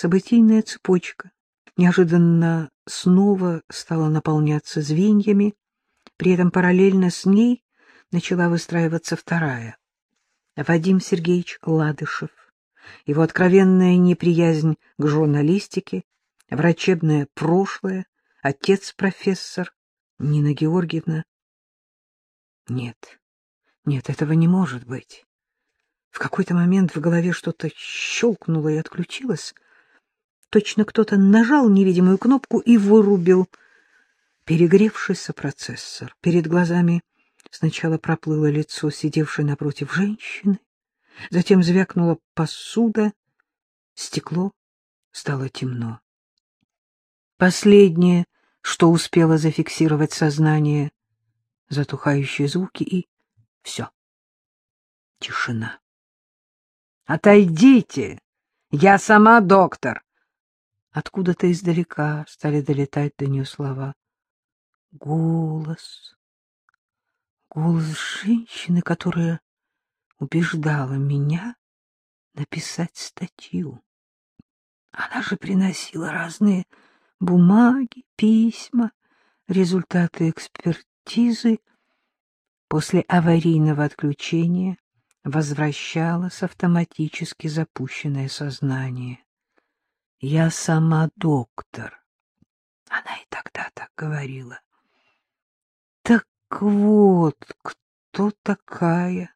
Событийная цепочка неожиданно снова стала наполняться звеньями, при этом параллельно с ней начала выстраиваться вторая. Вадим Сергеевич Ладышев, его откровенная неприязнь к журналистике, врачебное прошлое, отец-профессор, Нина Георгиевна. Нет, нет, этого не может быть. В какой-то момент в голове что-то щелкнуло и отключилось. Точно кто-то нажал невидимую кнопку и вырубил перегревшийся процессор. Перед глазами сначала проплыло лицо сидевшей напротив женщины, затем звякнула посуда, стекло, стало темно. Последнее, что успело зафиксировать сознание, затухающие звуки и все. Тишина. «Отойдите! Я сама доктор!» Откуда-то издалека стали долетать до нее слова. Голос. Голос женщины, которая убеждала меня написать статью. Она же приносила разные бумаги, письма, результаты экспертизы. После аварийного отключения возвращалось автоматически запущенное сознание. Я сама доктор. Она и тогда так говорила. Так вот, кто такая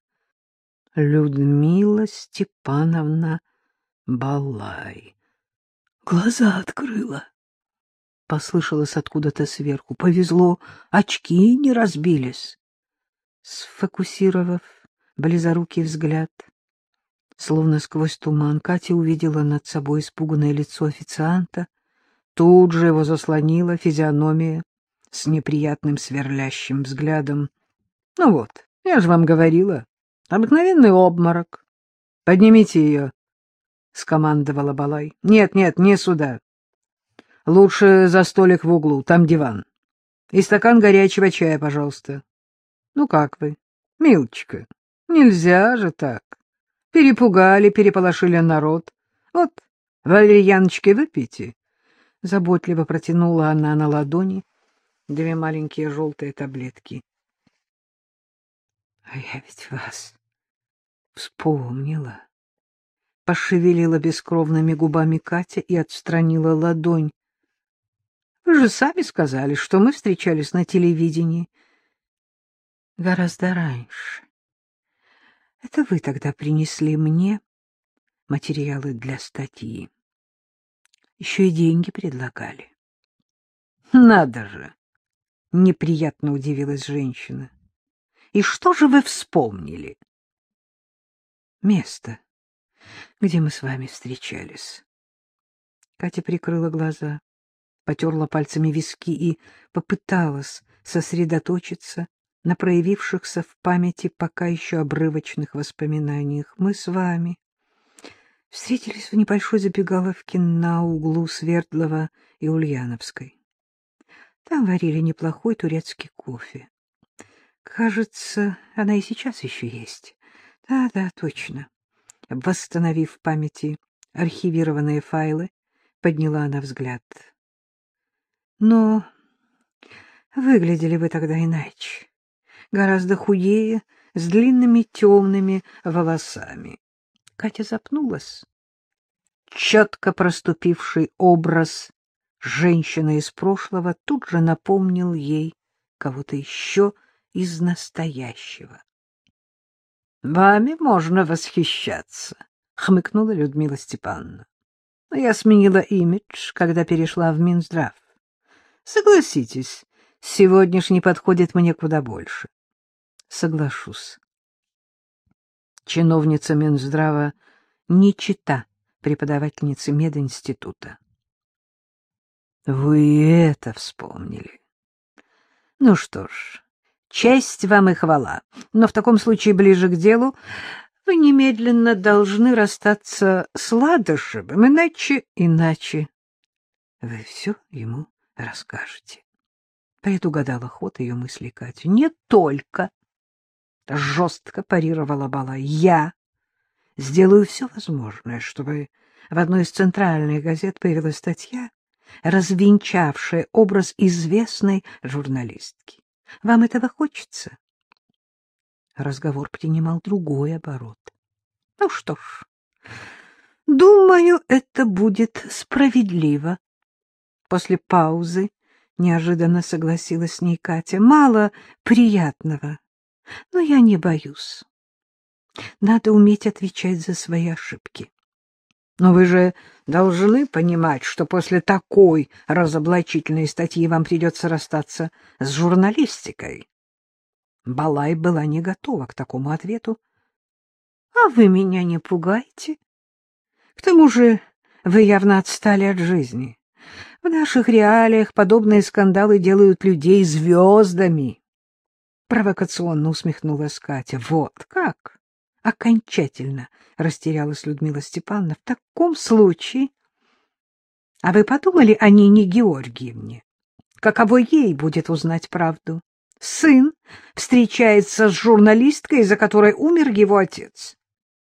Людмила Степановна Балай? Глаза открыла. Послышалось откуда-то сверху. Повезло, очки не разбились. Сфокусировав близорукий взгляд, словно сквозь туман, Катя увидела над собой испуганное лицо официанта. Тут же его заслонила физиономия с неприятным сверлящим взглядом. — Ну вот, я же вам говорила, обыкновенный обморок. — Поднимите ее, — скомандовала Балай. — Нет, нет, не сюда. Лучше за столик в углу, там диван. И стакан горячего чая, пожалуйста. Ну как вы, милочка, нельзя же так. Перепугали, переполошили народ. Вот, валерьяночки выпейте. Заботливо протянула она на ладони две маленькие желтые таблетки. — А я ведь вас вспомнила. Пошевелила бескровными губами Катя и отстранила ладонь. — Вы же сами сказали, что мы встречались на телевидении. — Гораздо раньше. Это вы тогда принесли мне материалы для статьи. Еще и деньги предлагали. — Надо же! — неприятно удивилась женщина. — И что же вы вспомнили? — Место, где мы с вами встречались. Катя прикрыла глаза, потерла пальцами виски и попыталась сосредоточиться на проявившихся в памяти пока еще обрывочных воспоминаниях. Мы с вами встретились в небольшой забегаловке на углу Свердлова и Ульяновской. Там варили неплохой турецкий кофе. Кажется, она и сейчас еще есть. Да-да, точно. Восстановив в памяти архивированные файлы, подняла она взгляд. Но выглядели вы тогда иначе гораздо худее, с длинными темными волосами. Катя запнулась. Четко проступивший образ женщины из прошлого тут же напомнил ей кого-то еще из настоящего. — Вами можно восхищаться, — хмыкнула Людмила Степановна. — Но я сменила имидж, когда перешла в Минздрав. Согласитесь, сегодняшний подходит мне куда больше. Соглашусь. Чиновница Минздрава не чита преподавательницы мединститута. Вы это вспомнили. Ну что ж, честь вам и хвала, но в таком случае ближе к делу вы немедленно должны расстаться с Ладышевым, иначе, иначе вы все ему расскажете. Предугадала ход ее мысли Катя. Не только — жестко парировала Бала. — Я сделаю все возможное, чтобы в одной из центральных газет появилась статья, развенчавшая образ известной журналистки. Вам этого хочется? Разговор принимал другой оборот. Ну что ж, думаю, это будет справедливо. После паузы неожиданно согласилась с ней Катя. Мало приятного, но я не боюсь. Надо уметь отвечать за свои ошибки. Но вы же должны понимать, что после такой разоблачительной статьи вам придется расстаться с журналистикой. Балай была не готова к такому ответу. — А вы меня не пугаете? К тому же вы явно отстали от жизни. В наших реалиях подобные скандалы делают людей звездами. Провокационно усмехнулась Катя. — Вот как? окончательно растерялась Людмила Степановна. В таком случае... А вы подумали о Нине Георгиевне? Каково ей будет узнать правду? Сын встречается с журналисткой, из-за которой умер его отец.